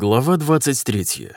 Глава 23.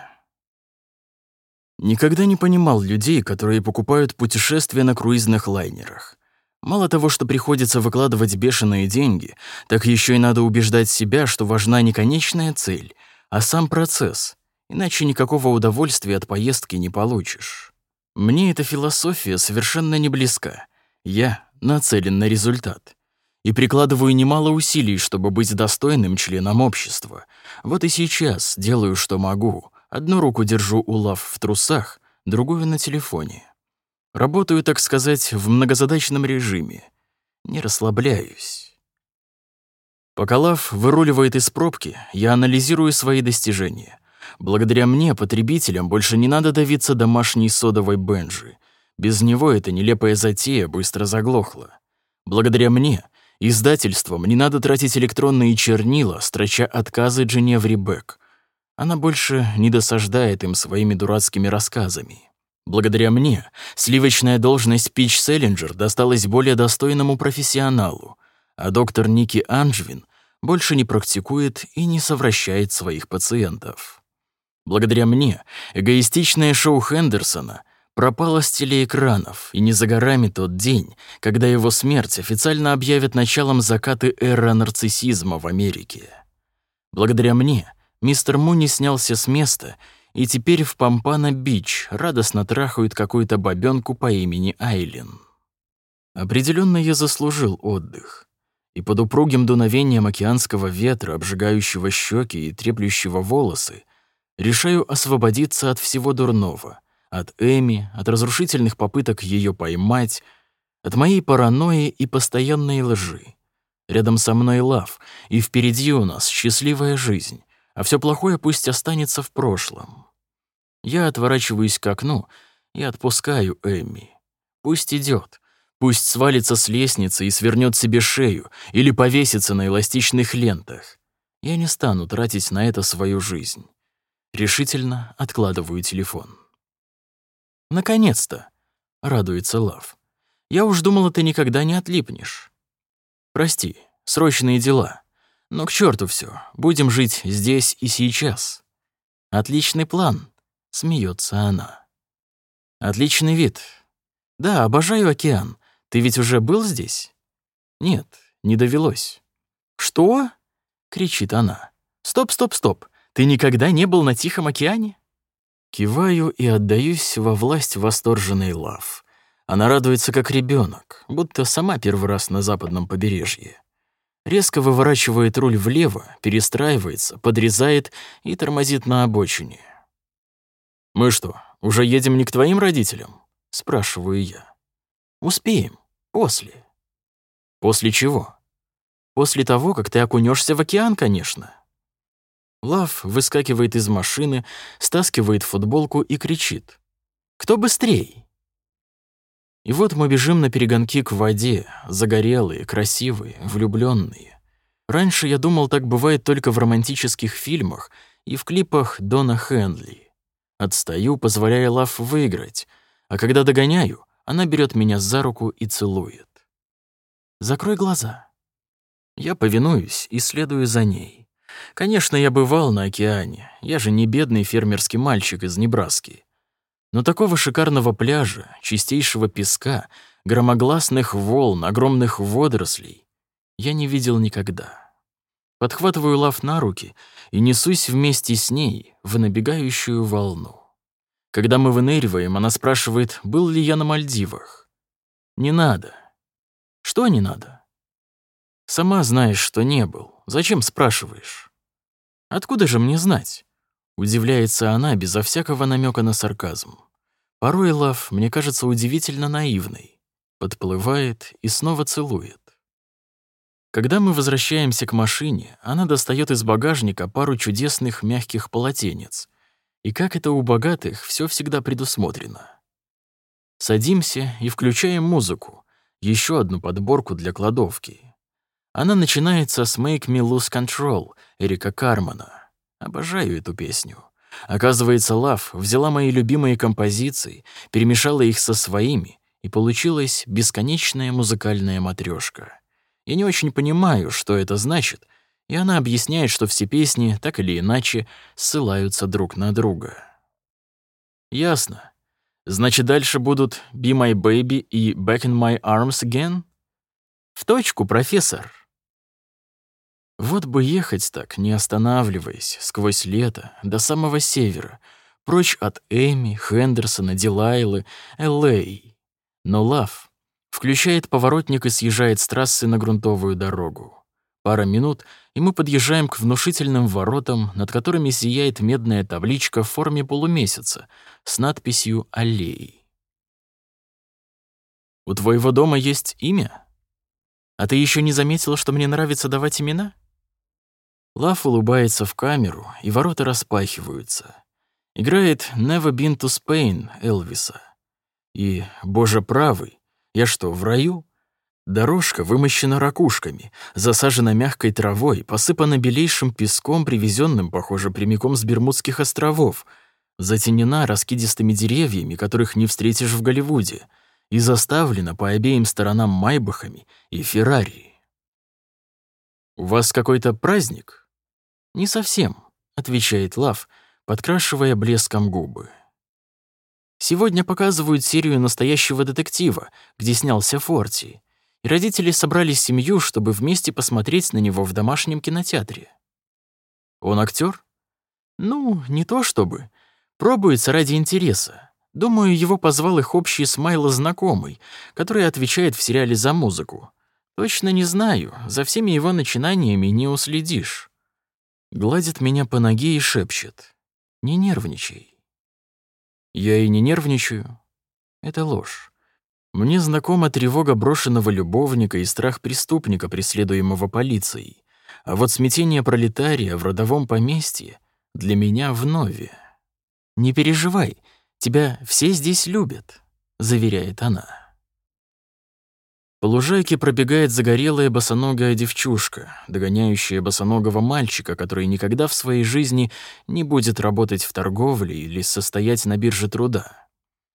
Никогда не понимал людей, которые покупают путешествия на круизных лайнерах. Мало того, что приходится выкладывать бешеные деньги, так еще и надо убеждать себя, что важна не конечная цель, а сам процесс, иначе никакого удовольствия от поездки не получишь. Мне эта философия совершенно не близка. Я нацелен на результат и прикладываю немало усилий, чтобы быть достойным членом общества. Вот и сейчас делаю, что могу. Одну руку держу у лав в трусах, другую на телефоне. Работаю, так сказать, в многозадачном режиме. Не расслабляюсь. Пока лав выруливает из пробки, я анализирую свои достижения. Благодаря мне, потребителям, больше не надо давиться домашней содовой бенжи. Без него эта нелепая затея быстро заглохла. Благодаря мне Издательством не надо тратить электронные чернила, строча отказы Дженевре Бек. Она больше не досаждает им своими дурацкими рассказами. Благодаря мне сливочная должность Пич Селлинджер досталась более достойному профессионалу, а доктор Ники Анджвин больше не практикует и не совращает своих пациентов. Благодаря мне эгоистичное шоу Хендерсона пропало с телеэкранов, и не за горами тот день, когда его смерть официально объявят началом заката эры нарциссизма в Америке. Благодаря мне мистер Муни снялся с места, и теперь в Пампана-Бич радостно трахают какую-то бабёнку по имени Айлин. Определенно я заслужил отдых. И под упругим дуновением океанского ветра, обжигающего щеки и треплющего волосы, решаю освободиться от всего дурного — от Эми, от разрушительных попыток ее поймать, от моей паранойи и постоянной лжи. Рядом со мной Лав, и впереди у нас счастливая жизнь, а все плохое пусть останется в прошлом. Я отворачиваюсь к окну и отпускаю Эми. Пусть идет, пусть свалится с лестницы и свернет себе шею или повесится на эластичных лентах. Я не стану тратить на это свою жизнь. Решительно откладываю телефон. «Наконец-то!» — радуется Лав. «Я уж думала, ты никогда не отлипнешь. Прости, срочные дела. Но к черту все, будем жить здесь и сейчас. Отличный план», — смеется она. «Отличный вид. Да, обожаю океан. Ты ведь уже был здесь?» «Нет, не довелось». «Что?» — кричит она. «Стоп, стоп, стоп. Ты никогда не был на Тихом океане?» Киваю и отдаюсь во власть восторженной лав. Она радуется как ребенок, будто сама первый раз на западном побережье. Резко выворачивает руль влево, перестраивается, подрезает и тормозит на обочине. «Мы что, уже едем не к твоим родителям?» — спрашиваю я. «Успеем. После». «После чего?» «После того, как ты окунешься в океан, конечно». Лав выскакивает из машины, стаскивает футболку и кричит. «Кто быстрей?» И вот мы бежим на перегонки к воде, загорелые, красивые, влюбленные. Раньше я думал, так бывает только в романтических фильмах и в клипах Дона Хенли. Отстаю, позволяя Лав выиграть, а когда догоняю, она берет меня за руку и целует. «Закрой глаза». Я повинуюсь и следую за ней. Конечно, я бывал на океане. Я же не бедный фермерский мальчик из Небраски. Но такого шикарного пляжа, чистейшего песка, громогласных волн, огромных водорослей я не видел никогда. Подхватываю лав на руки и несусь вместе с ней в набегающую волну. Когда мы выныриваем, она спрашивает, был ли я на Мальдивах. Не надо. Что не надо? Сама знаешь, что не был. Зачем спрашиваешь? Откуда же мне знать? Удивляется она безо всякого намека на сарказм. Порой Лав мне кажется удивительно наивной. Подплывает и снова целует. Когда мы возвращаемся к машине, она достает из багажника пару чудесных мягких полотенец. И как это у богатых, все всегда предусмотрено. Садимся и включаем музыку, еще одну подборку для кладовки. Она начинается с «Make Me Lose Control» Эрика Кармана. Обожаю эту песню. Оказывается, Лав взяла мои любимые композиции, перемешала их со своими, и получилась бесконечная музыкальная матрешка. Я не очень понимаю, что это значит, и она объясняет, что все песни, так или иначе, ссылаются друг на друга. Ясно. Значит, дальше будут «Be My Baby» и «Back in My Arms Again»? В точку, профессор. Вот бы ехать так, не останавливаясь, сквозь лето, до самого севера, прочь от Эми, Хендерсона, Дилайлы, Л.А. Но Лав включает поворотник и съезжает с трассы на грунтовую дорогу. Пара минут, и мы подъезжаем к внушительным воротам, над которыми сияет медная табличка в форме полумесяца с надписью «Аллеи». «У твоего дома есть имя? А ты еще не заметила, что мне нравится давать имена?» Лав улыбается в камеру, и ворота распахиваются. Играет «Never been to Spain» Элвиса. И, боже правый, я что, в раю? Дорожка вымощена ракушками, засажена мягкой травой, посыпана белейшим песком, привезенным, похоже, прямиком с Бермудских островов, затенена раскидистыми деревьями, которых не встретишь в Голливуде, и заставлена по обеим сторонам майбахами и Феррари. «У вас какой-то праздник?» «Не совсем», — отвечает Лав, подкрашивая блеском губы. «Сегодня показывают серию настоящего детектива, где снялся Форти, и родители собрали семью, чтобы вместе посмотреть на него в домашнем кинотеатре. Он актер? Ну, не то чтобы. Пробуется ради интереса. Думаю, его позвал их общий с Майло знакомый, который отвечает в сериале за музыку. Точно не знаю, за всеми его начинаниями не уследишь. Гладит меня по ноге и шепчет. Не нервничай. Я и не нервничаю. Это ложь. Мне знакома тревога брошенного любовника и страх преступника, преследуемого полицией. А вот смятение пролетария в родовом поместье для меня вновь. «Не переживай, тебя все здесь любят», — заверяет она. По лужайке пробегает загорелая босоногая девчушка, догоняющая босоногого мальчика, который никогда в своей жизни не будет работать в торговле или состоять на бирже труда.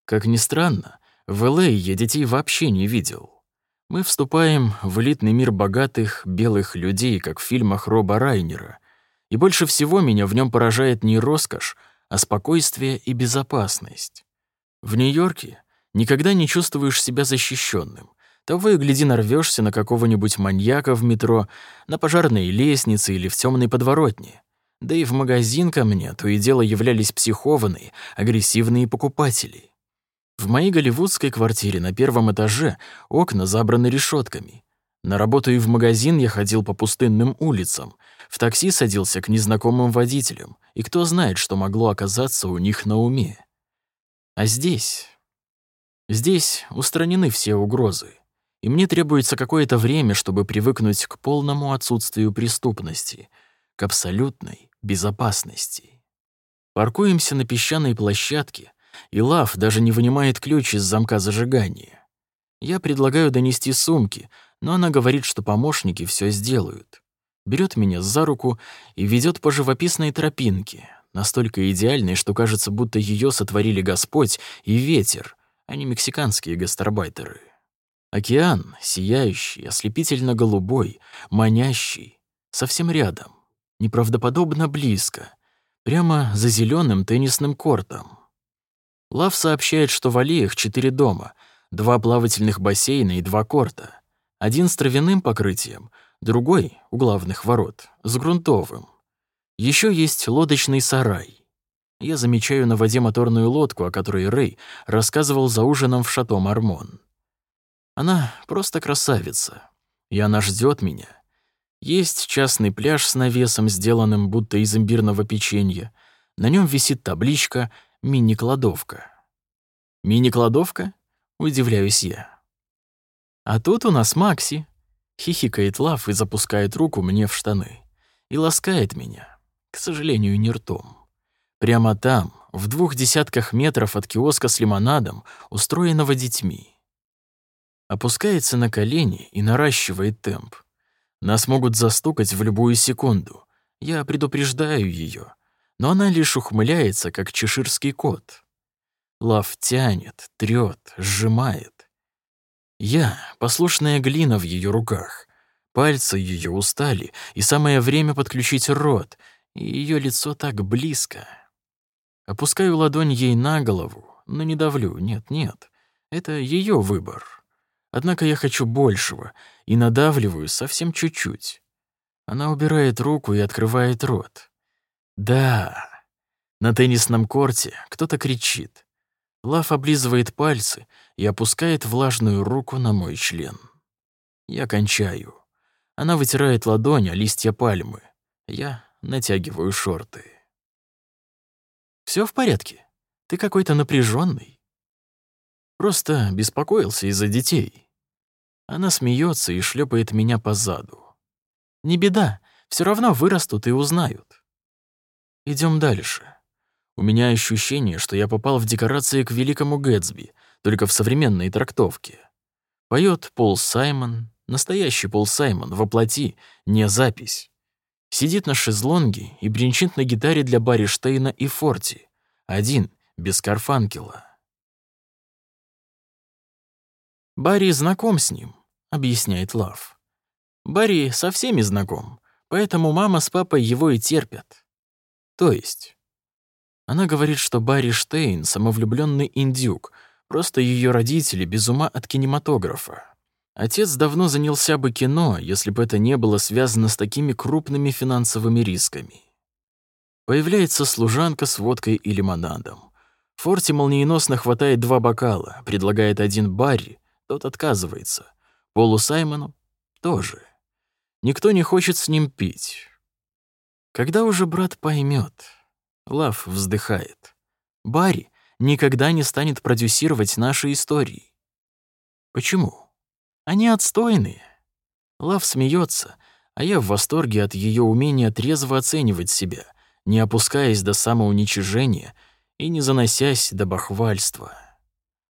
Как ни странно, в Л.А. я детей вообще не видел. Мы вступаем в элитный мир богатых, белых людей, как в фильмах Роба Райнера. И больше всего меня в нем поражает не роскошь, а спокойствие и безопасность. В Нью-Йорке никогда не чувствуешь себя защищенным. Того и гляди нарвешься на какого-нибудь маньяка в метро, на пожарной лестнице или в темной подворотне. Да и в магазин ко мне то и дело являлись психованные, агрессивные покупатели. В моей голливудской квартире на первом этаже окна забраны решетками. На работу и в магазин я ходил по пустынным улицам. В такси садился к незнакомым водителям, и кто знает, что могло оказаться у них на уме. А здесь... Здесь устранены все угрозы, и мне требуется какое-то время, чтобы привыкнуть к полному отсутствию преступности, к абсолютной безопасности. Паркуемся на песчаной площадке, и Лав даже не вынимает ключ из замка зажигания. Я предлагаю донести сумки, но она говорит, что помощники все сделают. Берет меня за руку и ведет по живописной тропинке, настолько идеальной, что кажется, будто ее сотворили Господь и ветер, а не мексиканские гастарбайтеры. Океан, сияющий, ослепительно-голубой, манящий, совсем рядом, неправдоподобно близко, прямо за зеленым теннисным кортом. Лав сообщает, что в аллеях четыре дома, два плавательных бассейна и два корта. Один с травяным покрытием, другой, у главных ворот, с грунтовым. Еще есть лодочный сарай. Я замечаю на воде моторную лодку, о которой Рэй рассказывал за ужином в шато Мармон. Она просто красавица, и она ждет меня. Есть частный пляж с навесом, сделанным будто из имбирного печенья. На нем висит табличка мини-кладовка. Мини-кладовка? Удивляюсь я. А тут у нас Макси. Хихикает Лав и запускает руку мне в штаны. И ласкает меня. К сожалению, не ртом. Прямо там, в двух десятках метров от киоска с лимонадом, устроенного детьми. Опускается на колени и наращивает темп. Нас могут застукать в любую секунду. Я предупреждаю ее но она лишь ухмыляется, как чеширский кот. Лав тянет, трёт, сжимает. Я — послушная глина в ее руках, Пальцы ее устали, и самое время подключить рот, и ее лицо так близко. Опускаю ладонь ей на голову, но не давлю, нет-нет. Это ее выбор. Однако я хочу большего и надавливаю совсем чуть-чуть. Она убирает руку и открывает рот. Да, на теннисном корте кто-то кричит. Лав облизывает пальцы и опускает влажную руку на мой член. Я кончаю. Она вытирает ладонь о листья пальмы. Я натягиваю шорты. Все в порядке? Ты какой-то напряженный. Просто беспокоился из-за детей. Она смеется и шлепает меня по заду. Не беда, все равно вырастут и узнают. Идем дальше. У меня ощущение, что я попал в декорации к великому Гэтсби, только в современной трактовке. Поет Пол Саймон, настоящий Пол Саймон, воплоти, не запись. Сидит на шезлонге и бренчит на гитаре для Барри Штейна и Форти. Один, без Карфанкела. Барри знаком с ним, объясняет Лав. Барри со всеми знаком, поэтому мама с папой его и терпят. То есть... Она говорит, что Барри Штейн — самовлюбленный индюк, просто ее родители без ума от кинематографа. Отец давно занялся бы кино, если бы это не было связано с такими крупными финансовыми рисками. Появляется служанка с водкой и лимонадом. Форти молниеносно хватает два бокала, предлагает один Барри, тот отказывается. Полу Саймону тоже. Никто не хочет с ним пить. Когда уже брат поймет? Лав вздыхает. Барри никогда не станет продюсировать наши истории. Почему? Они отстойные. Лав смеется, а я в восторге от ее умения трезво оценивать себя, не опускаясь до самоуничижения и не заносясь до бахвальства.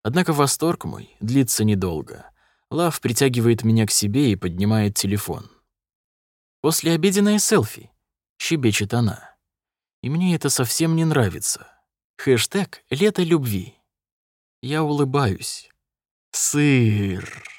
Однако восторг мой длится недолго. Лав притягивает меня к себе и поднимает телефон. «После обеденное селфи», — щебечет она. И мне это совсем не нравится. Хэштег «Лето любви». Я улыбаюсь. Сыр.